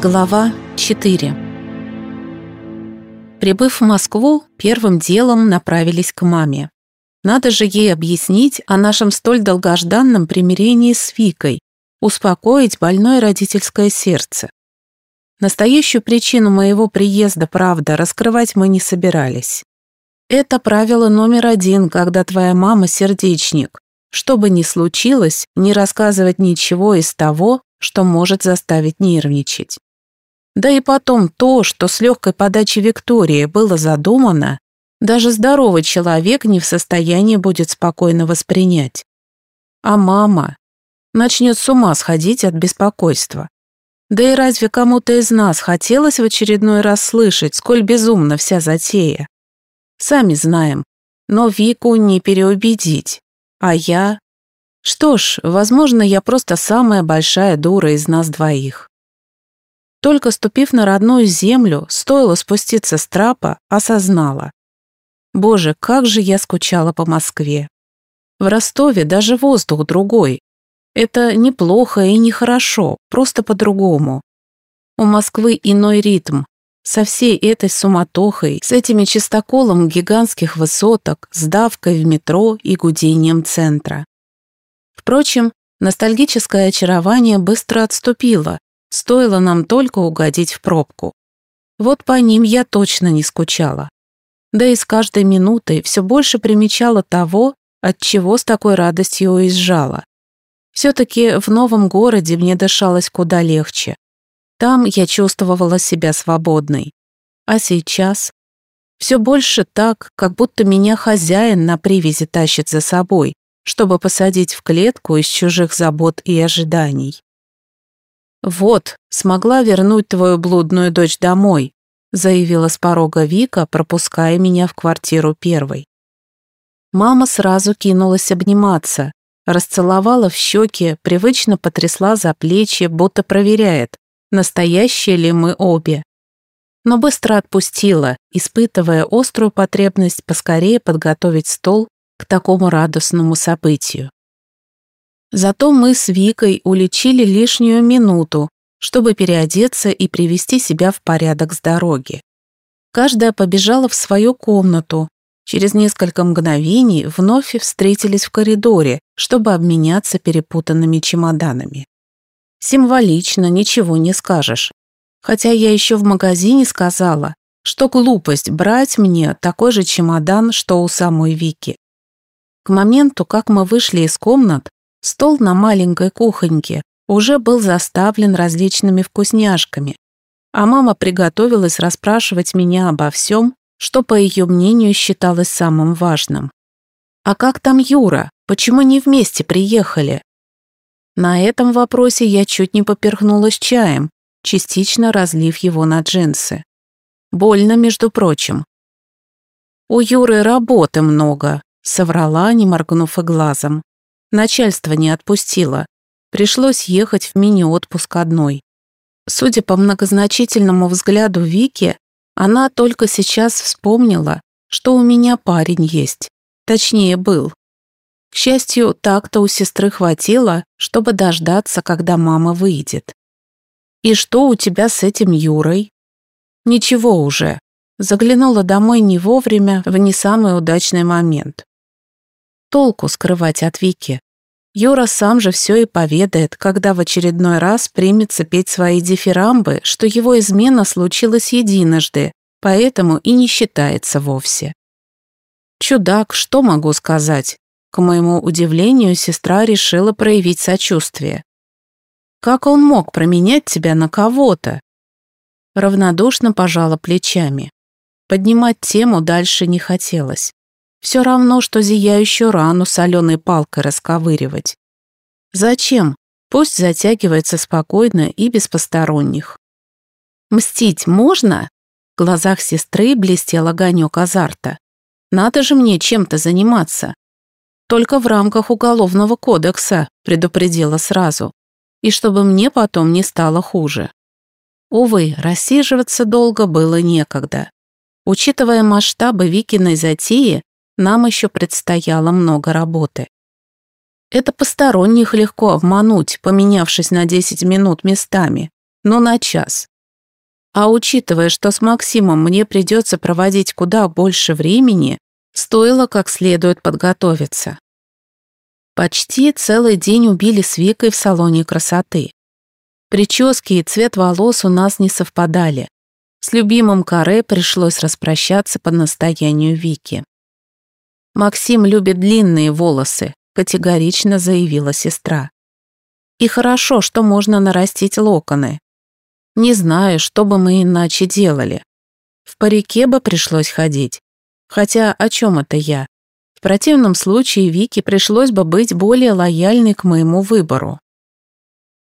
Глава 4 Прибыв в Москву, первым делом направились к маме. Надо же ей объяснить о нашем столь долгожданном примирении с Викой, успокоить больное родительское сердце. Настоящую причину моего приезда, правда, раскрывать мы не собирались. Это правило номер один, когда твоя мама сердечник. Что бы ни случилось, не рассказывать ничего из того, что может заставить нервничать. Да и потом то, что с легкой подачи Виктории было задумано, даже здоровый человек не в состоянии будет спокойно воспринять. А мама начнет с ума сходить от беспокойства. Да и разве кому-то из нас хотелось в очередной раз слышать, сколь безумна вся затея? Сами знаем, но Вику не переубедить. А я... Что ж, возможно, я просто самая большая дура из нас двоих. Только ступив на родную землю, стоило спуститься с трапа, осознала. Боже, как же я скучала по Москве. В Ростове даже воздух другой. Это неплохо и нехорошо, просто по-другому. У Москвы иной ритм, со всей этой суматохой, с этими чистоколом гигантских высоток, с давкой в метро и гудением центра. Впрочем, ностальгическое очарование быстро отступило, стоило нам только угодить в пробку. Вот по ним я точно не скучала. Да и с каждой минутой все больше примечала того, от чего с такой радостью уезжала. Все-таки в новом городе мне дышалось куда легче. Там я чувствовала себя свободной. А сейчас? Все больше так, как будто меня хозяин на привязи тащит за собой, чтобы посадить в клетку из чужих забот и ожиданий. «Вот, смогла вернуть твою блудную дочь домой», заявила с порога Вика, пропуская меня в квартиру первой. Мама сразу кинулась обниматься, расцеловала в щеки, привычно потрясла за плечи, будто проверяет, настоящие ли мы обе. Но быстро отпустила, испытывая острую потребность поскорее подготовить стол к такому радостному событию. Зато мы с Викой уличили лишнюю минуту, чтобы переодеться и привести себя в порядок с дороги. Каждая побежала в свою комнату. Через несколько мгновений вновь встретились в коридоре, чтобы обменяться перепутанными чемоданами. Символично, ничего не скажешь. Хотя я еще в магазине сказала, что глупость брать мне такой же чемодан, что у самой Вики. К моменту, как мы вышли из комнат, стол на маленькой кухоньке уже был заставлен различными вкусняшками, а мама приготовилась расспрашивать меня обо всем, что, по ее мнению, считалось самым важным. «А как там Юра? Почему не вместе приехали?» На этом вопросе я чуть не поперхнулась чаем, частично разлив его на джинсы. Больно, между прочим. «У Юры работы много», — соврала, не моргнув и глазом. Начальство не отпустило. Пришлось ехать в мини-отпуск одной. Судя по многозначительному взгляду Вики, она только сейчас вспомнила, что у меня парень есть. Точнее, был. К счастью, так-то у сестры хватило, чтобы дождаться, когда мама выйдет. «И что у тебя с этим Юрой?» «Ничего уже». Заглянула домой не вовремя, в не самый удачный момент. Толку скрывать от Вики. Юра сам же все и поведает, когда в очередной раз примется петь свои дифирамбы, что его измена случилась единожды, поэтому и не считается вовсе. Чудак, что могу сказать? К моему удивлению, сестра решила проявить сочувствие. «Как он мог променять тебя на кого-то?» Равнодушно пожала плечами. Поднимать тему дальше не хотелось. Все равно, что зияющую рану соленой палкой расковыривать. Зачем? Пусть затягивается спокойно и без посторонних. «Мстить можно?» В глазах сестры блестел огонек азарта. «Надо же мне чем-то заниматься. Только в рамках Уголовного кодекса, предупредила сразу. И чтобы мне потом не стало хуже. Увы, рассиживаться долго было некогда. Учитывая масштабы Викиной затеи, нам еще предстояло много работы. Это посторонних легко обмануть, поменявшись на 10 минут местами. но на час. А учитывая, что с Максимом мне придется проводить куда больше времени, стоило как следует подготовиться. Почти целый день убили с Викой в салоне красоты. Прически и цвет волос у нас не совпадали. С любимым каре пришлось распрощаться по настоянию Вики. «Максим любит длинные волосы», — категорично заявила сестра. «И хорошо, что можно нарастить локоны. Не знаю, что бы мы иначе делали. В парике бы пришлось ходить. Хотя о чем это я? В противном случае Вике пришлось бы быть более лояльной к моему выбору.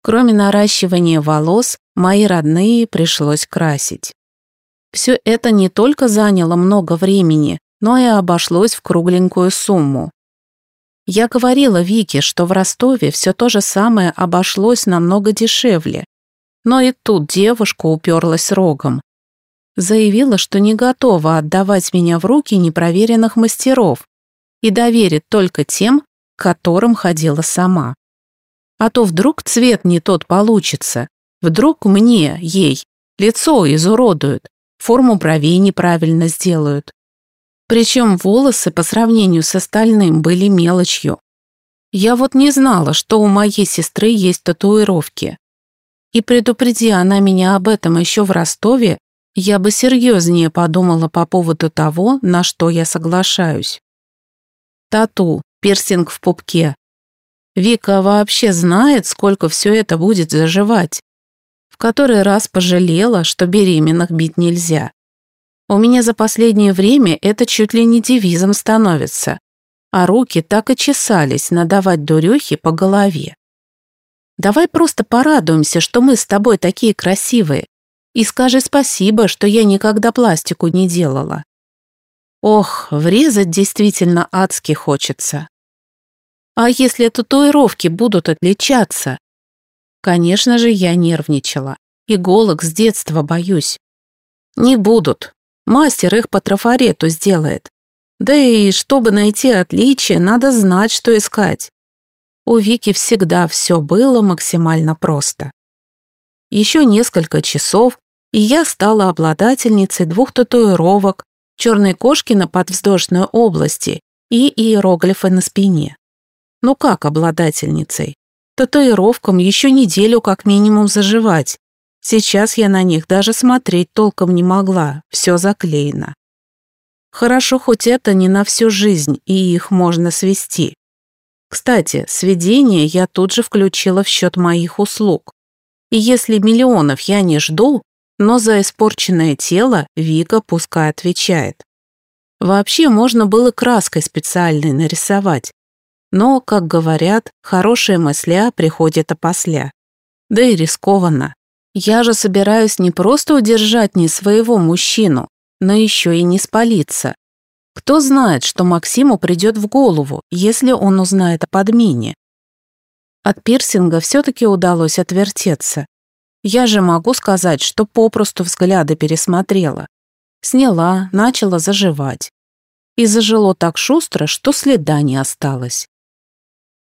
Кроме наращивания волос, мои родные пришлось красить. Все это не только заняло много времени, но и обошлось в кругленькую сумму. Я говорила Вике, что в Ростове все то же самое обошлось намного дешевле, но и тут девушка уперлась рогом. Заявила, что не готова отдавать меня в руки непроверенных мастеров и доверит только тем, к которым ходила сама. А то вдруг цвет не тот получится, вдруг мне, ей, лицо изуродуют, форму бровей неправильно сделают. Причем волосы по сравнению с остальным были мелочью. Я вот не знала, что у моей сестры есть татуировки. И предупреди она меня об этом еще в Ростове, я бы серьезнее подумала по поводу того, на что я соглашаюсь. Тату, пирсинг в пупке, Вика вообще знает, сколько все это будет заживать. В который раз пожалела, что беременных бить нельзя. У меня за последнее время это чуть ли не девизом становится. А руки так и чесались надавать дурехи по голове. Давай просто порадуемся, что мы с тобой такие красивые. И скажи спасибо, что я никогда пластику не делала. Ох, врезать действительно адски хочется. А если татуировки будут отличаться? Конечно же, я нервничала. Иголок с детства боюсь. Не будут. Мастер их по трафарету сделает. Да и чтобы найти отличие, надо знать, что искать. У Вики всегда все было максимально просто. Еще несколько часов, и я стала обладательницей двух татуировок, черной кошки на подвздошной области и иероглифы на спине. Ну как обладательницей? Татуировкам еще неделю как минимум заживать. Сейчас я на них даже смотреть толком не могла, все заклеено. Хорошо, хоть это не на всю жизнь, и их можно свести. Кстати, сведение я тут же включила в счет моих услуг. И если миллионов я не жду, но за испорченное тело Вика пускай отвечает. Вообще можно было краской специальной нарисовать, но, как говорят, хорошие мысля приходят опосля. Да и рискованно. Я же собираюсь не просто удержать не своего мужчину, но еще и не спалиться. Кто знает, что Максиму придет в голову, если он узнает о подмене. От пирсинга все-таки удалось отвертеться. Я же могу сказать, что попросту взгляды пересмотрела. Сняла, начала заживать. И зажило так шустро, что следа не осталось.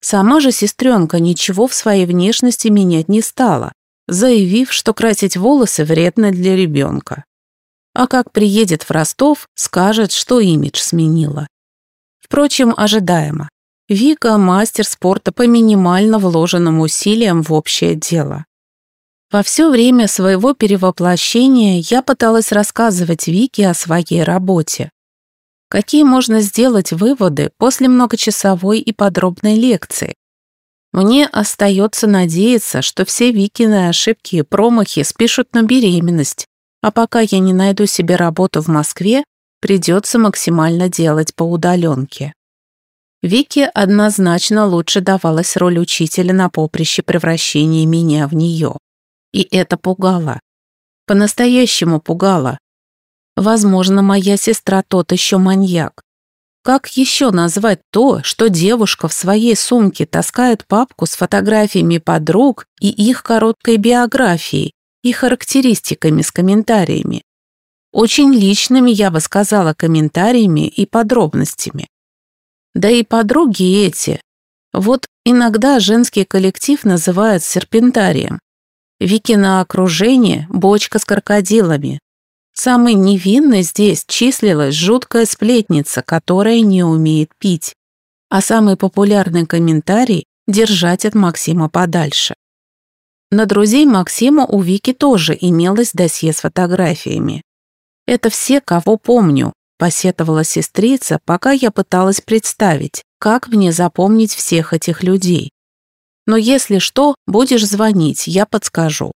Сама же сестренка ничего в своей внешности менять не стала, заявив, что красить волосы вредно для ребенка. А как приедет в Ростов, скажет, что имидж сменила. Впрочем, ожидаемо. Вика – мастер спорта по минимально вложенным усилиям в общее дело. Во все время своего перевоплощения я пыталась рассказывать Вике о своей работе. Какие можно сделать выводы после многочасовой и подробной лекции? Мне остается надеяться, что все Викины ошибки и промахи спишут на беременность, а пока я не найду себе работу в Москве, придется максимально делать по удаленке. Вике однозначно лучше давалась роль учителя на поприще превращения меня в нее. И это пугало. По-настоящему пугало, Возможно, моя сестра тот еще маньяк. Как еще назвать то, что девушка в своей сумке таскает папку с фотографиями подруг и их короткой биографией и характеристиками с комментариями? Очень личными, я бы сказала, комментариями и подробностями. Да и подруги эти. Вот иногда женский коллектив называют серпентарием. Викино окружение – бочка с крокодилами. Самой невинной здесь числилась жуткая сплетница, которая не умеет пить. А самый популярный комментарий – держать от Максима подальше. На друзей Максима у Вики тоже имелось досье с фотографиями. «Это все, кого помню», – посетовала сестрица, пока я пыталась представить, как мне запомнить всех этих людей. «Но если что, будешь звонить, я подскажу».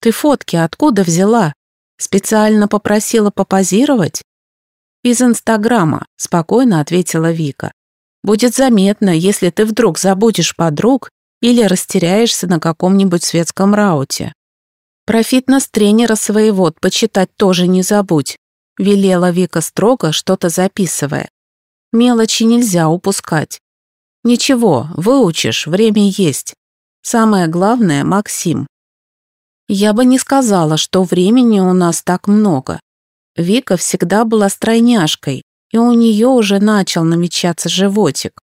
«Ты фотки откуда взяла? Специально попросила попозировать?» «Из Инстаграма», – спокойно ответила Вика. «Будет заметно, если ты вдруг забудешь подруг или растеряешься на каком-нибудь светском рауте. Про фитнес-тренера своего почитать тоже не забудь, велела Вика строго, что-то записывая. Мелочи нельзя упускать. Ничего, выучишь, время есть. Самое главное, Максим. Я бы не сказала, что времени у нас так много. Вика всегда была стройняшкой, и у нее уже начал намечаться животик.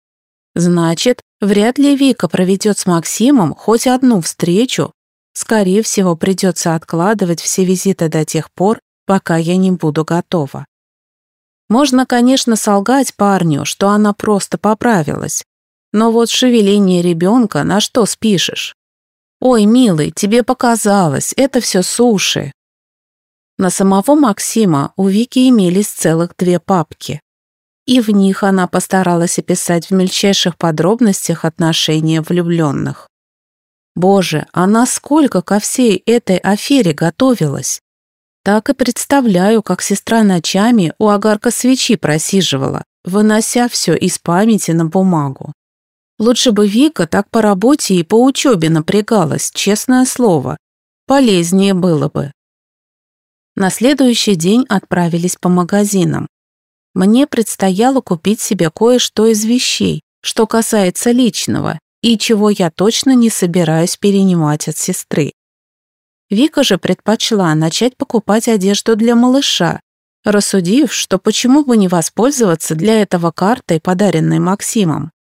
Значит, вряд ли Вика проведет с Максимом хоть одну встречу. Скорее всего, придется откладывать все визиты до тех пор, пока я не буду готова. Можно, конечно, солгать парню, что она просто поправилась. Но вот шевеление ребенка на что спишешь? «Ой, милый, тебе показалось, это все суши». На самого Максима у Вики имелись целых две папки и в них она постаралась описать в мельчайших подробностях отношения влюбленных. Боже, а насколько ко всей этой афере готовилась? Так и представляю, как сестра ночами у огарка свечи просиживала, вынося все из памяти на бумагу. Лучше бы Вика так по работе и по учебе напрягалась, честное слово. Полезнее было бы. На следующий день отправились по магазинам. Мне предстояло купить себе кое-что из вещей, что касается личного, и чего я точно не собираюсь перенимать от сестры. Вика же предпочла начать покупать одежду для малыша, рассудив, что почему бы не воспользоваться для этого картой, подаренной Максимом.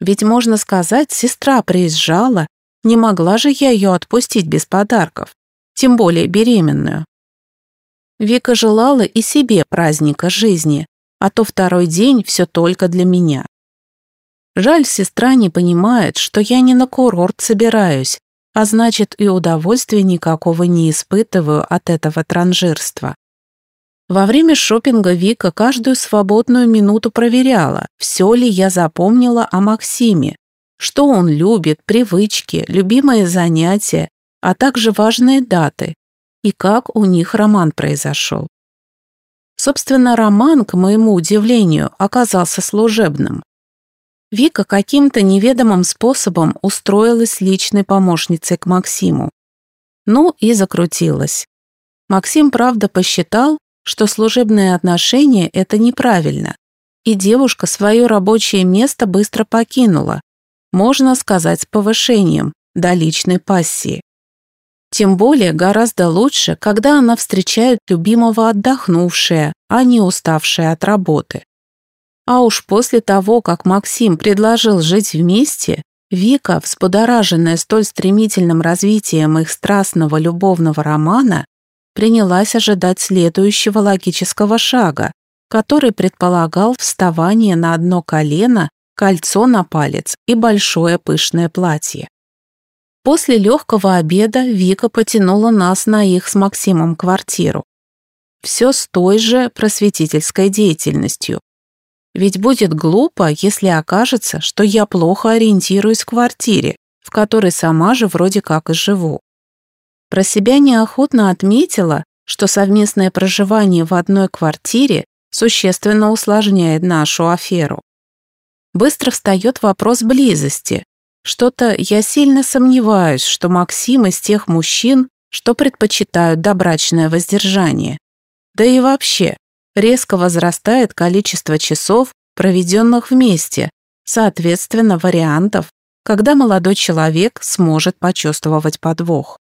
Ведь, можно сказать, сестра приезжала, не могла же я ее отпустить без подарков, тем более беременную. Вика желала и себе праздника жизни, а то второй день все только для меня. Жаль, сестра не понимает, что я не на курорт собираюсь, а значит и удовольствия никакого не испытываю от этого транжирства. Во время шопинга Вика каждую свободную минуту проверяла, все ли я запомнила о Максиме, что он любит, привычки, любимые занятия, а также важные даты и как у них роман произошел. Собственно, роман, к моему удивлению, оказался служебным. Вика каким-то неведомым способом устроилась личной помощницей к Максиму. Ну и закрутилась. Максим, правда, посчитал, что служебные отношения – это неправильно, и девушка свое рабочее место быстро покинула, можно сказать, с повышением, до личной пассии. Тем более гораздо лучше, когда она встречает любимого отдохнувшая, а не уставшая от работы. А уж после того, как Максим предложил жить вместе, Вика, взбудораженная столь стремительным развитием их страстного любовного романа, принялась ожидать следующего логического шага, который предполагал вставание на одно колено, кольцо на палец и большое пышное платье. После легкого обеда Вика потянула нас на их с Максимом квартиру. Все с той же просветительской деятельностью. Ведь будет глупо, если окажется, что я плохо ориентируюсь в квартире, в которой сама же вроде как и живу. Про себя неохотно отметила, что совместное проживание в одной квартире существенно усложняет нашу аферу. Быстро встает вопрос близости, что-то я сильно сомневаюсь, что Максим из тех мужчин, что предпочитают добрачное воздержание. Да и вообще, резко возрастает количество часов, проведенных вместе, соответственно, вариантов, когда молодой человек сможет почувствовать подвох.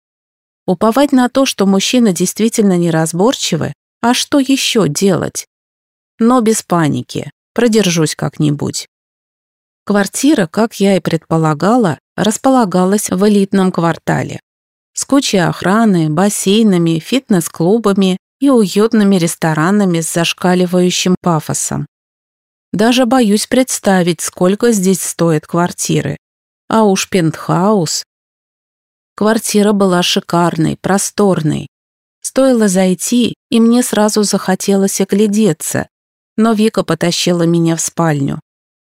Уповать на то, что мужчины действительно неразборчивы, а что еще делать? Но без паники, продержусь как-нибудь. Квартира, как я и предполагала, располагалась в элитном квартале. с кучей охраны, бассейнами, фитнес-клубами и уютными ресторанами с зашкаливающим пафосом. Даже боюсь представить, сколько здесь стоят квартиры. А уж пентхаус. Квартира была шикарной, просторной. Стоило зайти, и мне сразу захотелось оглядеться, но Вика потащила меня в спальню.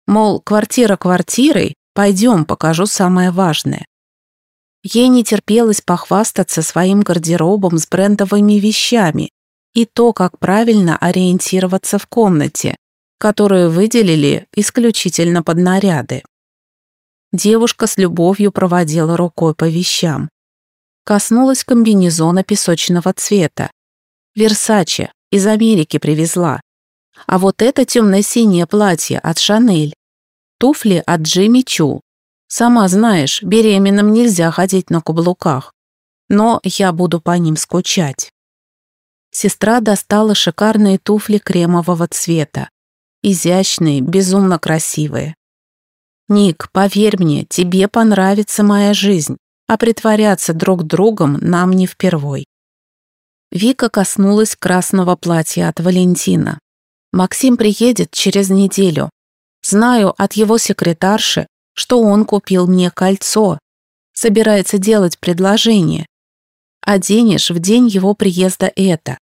Мол, квартира квартирой, пойдем, покажу самое важное. Ей не терпелось похвастаться своим гардеробом с брендовыми вещами и то, как правильно ориентироваться в комнате, которую выделили исключительно под наряды. Девушка с любовью проводила рукой по вещам. Коснулась комбинезона песочного цвета. Версаче, из Америки привезла. А вот это темно-синее платье от Шанель. Туфли от Джимми Чу. Сама знаешь, беременным нельзя ходить на каблуках. Но я буду по ним скучать. Сестра достала шикарные туфли кремового цвета. Изящные, безумно красивые. «Ник, поверь мне, тебе понравится моя жизнь, а притворяться друг другом нам не впервой». Вика коснулась красного платья от Валентина. «Максим приедет через неделю. Знаю от его секретарши, что он купил мне кольцо. Собирается делать предложение. Оденешь в день его приезда это.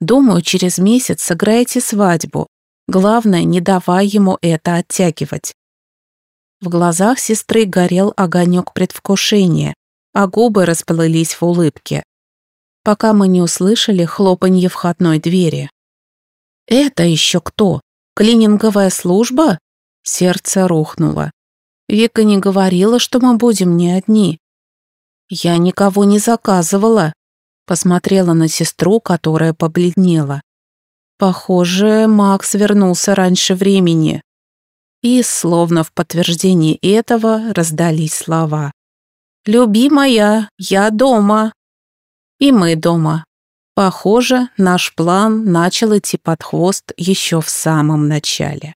Думаю, через месяц сыграете свадьбу. Главное, не давай ему это оттягивать. В глазах сестры горел огонек предвкушения, а губы расплылись в улыбке. Пока мы не услышали хлопанье входной двери. «Это еще кто? Клининговая служба?» Сердце рухнуло. Вика не говорила, что мы будем не одни. Я никого не заказывала. Посмотрела на сестру, которая побледнела. Похоже, Макс вернулся раньше времени. И, словно в подтверждении этого, раздались слова. «Любимая, я дома». И мы дома. Похоже, наш план начал идти под хвост еще в самом начале.